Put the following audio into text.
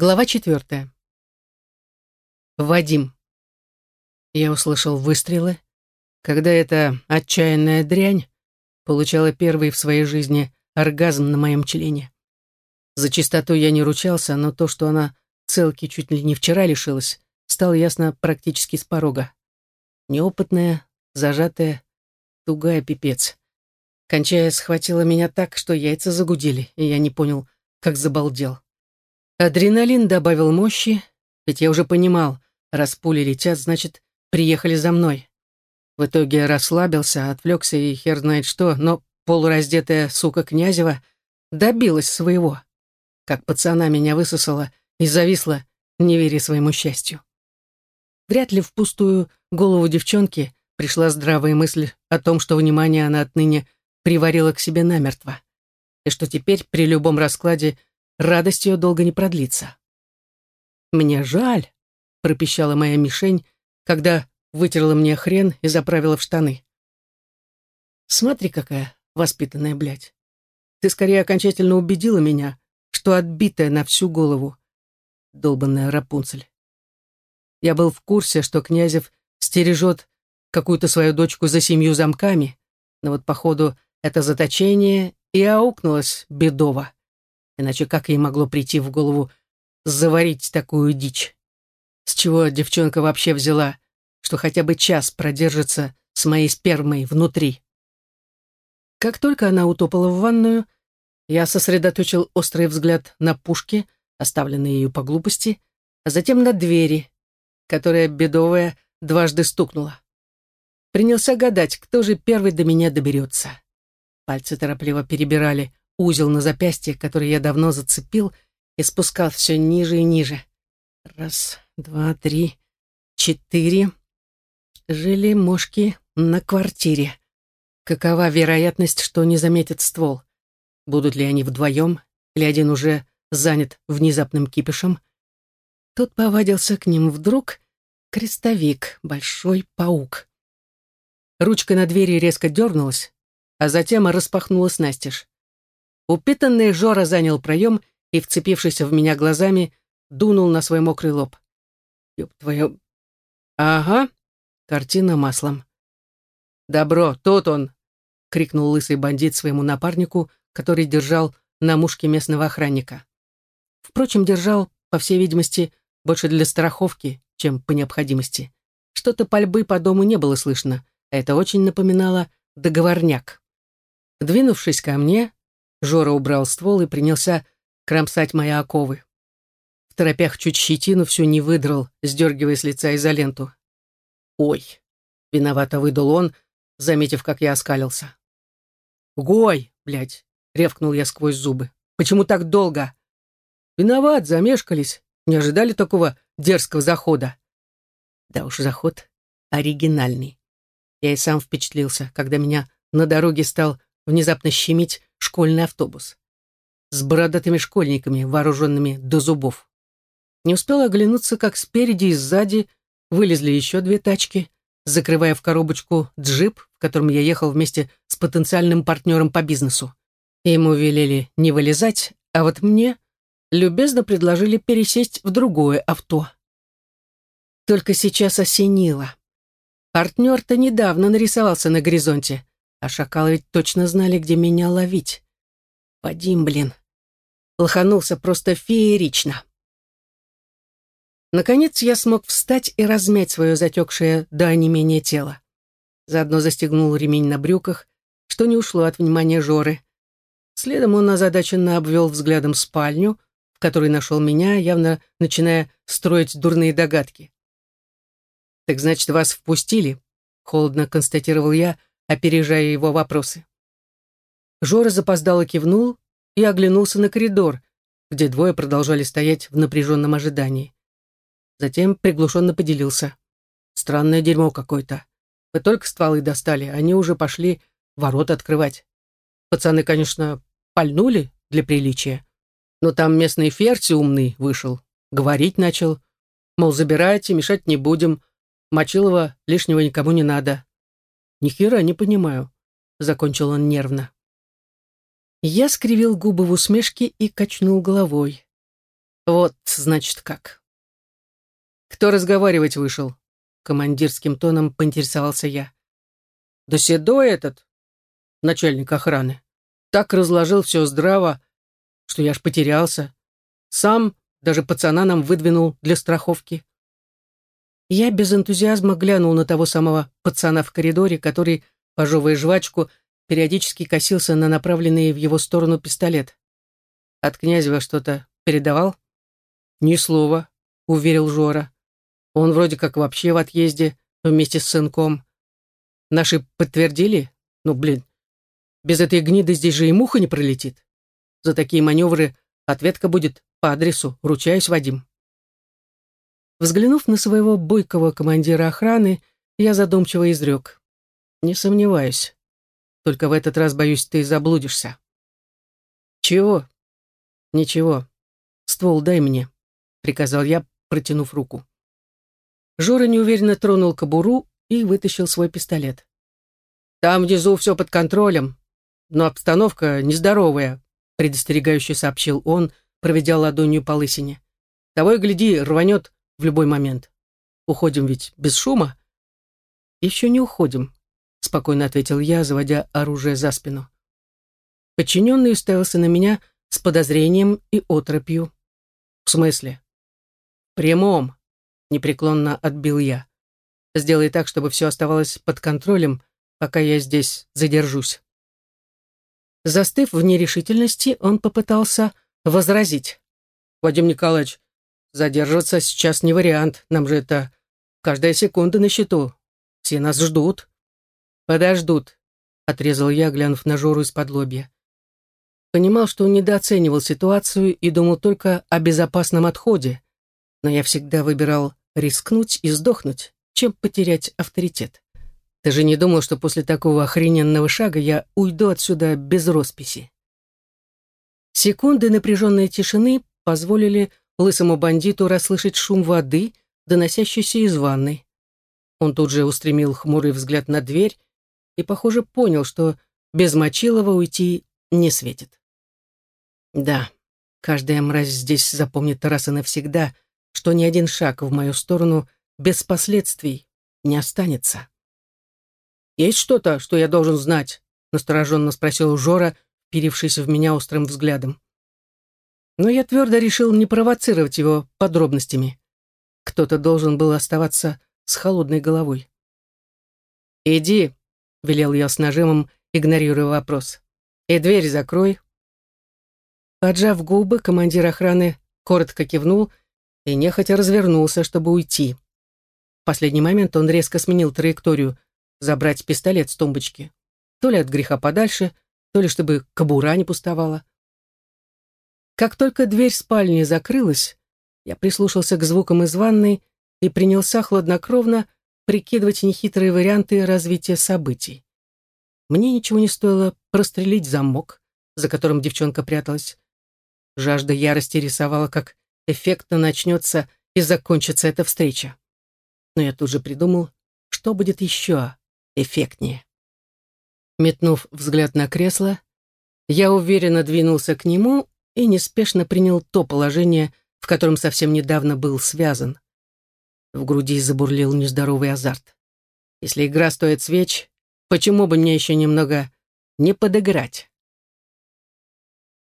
Глава четвертая. Вадим. Я услышал выстрелы, когда эта отчаянная дрянь получала первый в своей жизни оргазм на моем члене. За чистоту я не ручался, но то, что она целки чуть ли не вчера лишилась, стало ясно практически с порога. Неопытная, зажатая, тугая пипец. Кончая схватила меня так, что яйца загудели, и я не понял, как забалдел. Адреналин добавил мощи, ведь я уже понимал, раз пули летят, значит, приехали за мной. В итоге расслабился, отвлекся и хер знает что, но полураздетая сука Князева добилась своего. Как пацана меня высосала и зависла, не веря своему счастью. Вряд ли в пустую голову девчонки пришла здравая мысль о том, что внимание она отныне приварила к себе намертво, и что теперь при любом раскладе радость ее долго не продлится. «Мне жаль», — пропищала моя мишень, когда вытерла мне хрен и заправила в штаны. «Смотри, какая воспитанная блядь. Ты скорее окончательно убедила меня, что отбитая на всю голову. Долбанная Рапунцель. Я был в курсе, что Князев стережет какую-то свою дочку за семью замками, но вот, походу, это заточение и аукнулось бедово. Иначе как ей могло прийти в голову заварить такую дичь? С чего девчонка вообще взяла, что хотя бы час продержится с моей спермой внутри? Как только она утопала в ванную, я сосредоточил острый взгляд на пушки, оставленные ею по глупости, а затем на двери, которая бедовая дважды стукнула. Принялся гадать, кто же первый до меня доберется. Пальцы торопливо перебирали узел на запястье, который я давно зацепил, и спускал все ниже и ниже. Раз, два, три, четыре. Жили мошки на квартире. Какова вероятность, что не заметят ствол? Будут ли они вдвоем, или один уже занят внезапным кипишем? Тут повадился к ним вдруг крестовик, большой паук. Ручка на двери резко дернулась, а затем распахнулась настежь. Упитанный Жора занял проем и, вцепившись в меня глазами, дунул на свой мокрый лоб. «Ёб твою...» «Ага», картина маслом. «Добро, тот он!» — крикнул лысый бандит своему напарнику, который держал на мушке местного охранника. Впрочем, держал, по всей видимости, больше для страховки, чем по необходимости. Что-то пальбы по дому не было слышно, а это очень напоминало договорняк. Двинувшись ко мне, Жора убрал ствол и принялся кромсать мои оковы. В торопях чуть щетину всю не выдрал, сдергивая с лица изоленту. «Ой!» — виновато выдал он, заметив, как я оскалился. «Гой, блядь!» — ревкнул я сквозь зубы. «Почему так долго?» «Виноват, замешкались. Не ожидали такого дерзкого захода». Да уж, заход оригинальный. Я и сам впечатлился, когда меня на дороге стал внезапно щемить школьный автобус с бородатыми школьниками, вооруженными до зубов. Не успела оглянуться, как спереди и сзади вылезли еще две тачки, закрывая в коробочку джип, в котором я ехал вместе с потенциальным партнером по бизнесу. Ему велели не вылезать, а вот мне любезно предложили пересесть в другое авто. Только сейчас осенило. Партнер-то недавно нарисовался на горизонте, а шакалы ведь точно знали, где меня ловить. Вадим, блин. Лоханулся просто феерично. Наконец я смог встать и размять свое затекшее до онемения тело. Заодно застегнул ремень на брюках, что не ушло от внимания Жоры. Следом он озадаченно обвел взглядом спальню, в которой нашел меня, явно начиная строить дурные догадки. «Так значит, вас впустили?» — холодно констатировал я, опережая его вопросы. Жора запоздало кивнул и оглянулся на коридор, где двое продолжали стоять в напряженном ожидании. Затем приглушенно поделился. «Странное дерьмо какое-то. Мы только стволы достали, они уже пошли ворот открывать. Пацаны, конечно, пальнули для приличия, но там местный ферти умный вышел, говорить начал, мол, забирайте, мешать не будем, Мочилова лишнего никому не надо. Ни хера не понимаю», — закончил он нервно. Я скривил губы в усмешке и качнул головой. Вот, значит, как. Кто разговаривать вышел? Командирским тоном поинтересовался я. Да седой этот, начальник охраны. Так разложил все здраво, что я аж потерялся. Сам даже пацана нам выдвинул для страховки. Я без энтузиазма глянул на того самого пацана в коридоре, который, пожевывая жвачку, периодически косился на направленный в его сторону пистолет. От Князева что-то передавал? «Ни слова», — уверил Жора. «Он вроде как вообще в отъезде вместе с сынком. Наши подтвердили? Ну, блин, без этой гниды здесь же и муха не пролетит. За такие маневры ответка будет по адресу, ручаюсь, Вадим». Взглянув на своего бойкого командира охраны, я задумчиво изрек. «Не сомневаюсь. Только в этот раз, боюсь, ты заблудишься». «Чего?» «Ничего. Ствол дай мне», — приказал я, протянув руку. Жора неуверенно тронул кобуру и вытащил свой пистолет. «Там внизу все под контролем, но обстановка нездоровая», — предостерегающе сообщил он, проведя ладонью по лысине. «Того и гляди, рванет в любой момент. Уходим ведь без шума?» «Еще не уходим», — спокойно ответил я, заводя оружие за спину. Подчиненный уставился на меня с подозрением и отропью. «В смысле?» «Прямом», — непреклонно отбил я. «Сделай так, чтобы все оставалось под контролем, пока я здесь задержусь». Застыв в нерешительности, он попытался возразить. «Вадим Николаевич, задерживаться сейчас не вариант, нам же это каждая секунда на счету. Все нас ждут». «Подождут», — отрезал я, глянув на Жору из-под лобья. Понимал, что он недооценивал ситуацию и думал только о безопасном отходе, но я всегда выбирал рискнуть и сдохнуть, чем потерять авторитет. Ты же не думал, что после такого охрененного шага я уйду отсюда без росписи? Секунды напряженной тишины позволили лысому бандиту расслышать шум воды, доносящийся из ванной. Он тут же устремил хмурый взгляд на дверь и, похоже, понял, что без Мочилова уйти не светит. Да, каждая мразь здесь запомнит Тараса навсегда, что ни один шаг в мою сторону без последствий не останется. «Есть что-то, что я должен знать?» — настороженно спросил Жора, вперившись в меня острым взглядом. Но я твердо решил не провоцировать его подробностями. Кто-то должен был оставаться с холодной головой. «Иди», — велел я с нажимом, игнорируя вопрос. «И дверь закрой». Поджав губы, командир охраны коротко кивнул и нехотя развернулся, чтобы уйти. В последний момент он резко сменил траекторию, забрать пистолет с тумбочки. То ли от греха подальше, то ли чтобы кобура не пустовала. Как только дверь спальни закрылась, я прислушался к звукам из ванной и принялся хладнокровно прикидывать нехитрые варианты развития событий. Мне ничего не стоило прострелить замок, за которым девчонка пряталась, Жажда ярости рисовала, как эффектно начнется и закончится эта встреча. Но я тут же придумал, что будет еще эффектнее. Метнув взгляд на кресло, я уверенно двинулся к нему и неспешно принял то положение, в котором совсем недавно был связан. В груди забурлил нездоровый азарт. Если игра стоит свеч, почему бы мне еще немного не подыграть?